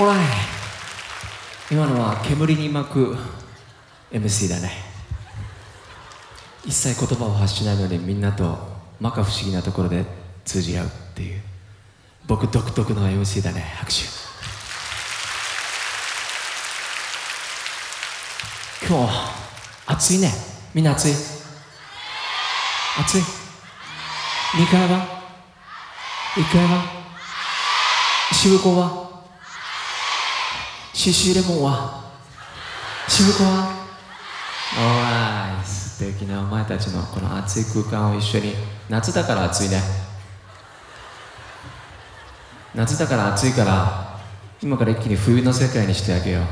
オライ今のは煙に巻く MC だね。一切言葉を発しないのにみんなと摩訶不思議なところで通じ合うっていう。僕独特の MC だね拍手。今日暑いね。みんな暑い？暑い。2階は1階は渋子は？シシレモンは渋子は？おーい素敵なお前たちのこの暑い空間を一緒に。夏だから暑いね。夏だから暑いから今から一気に冬の世界にしてあげよう。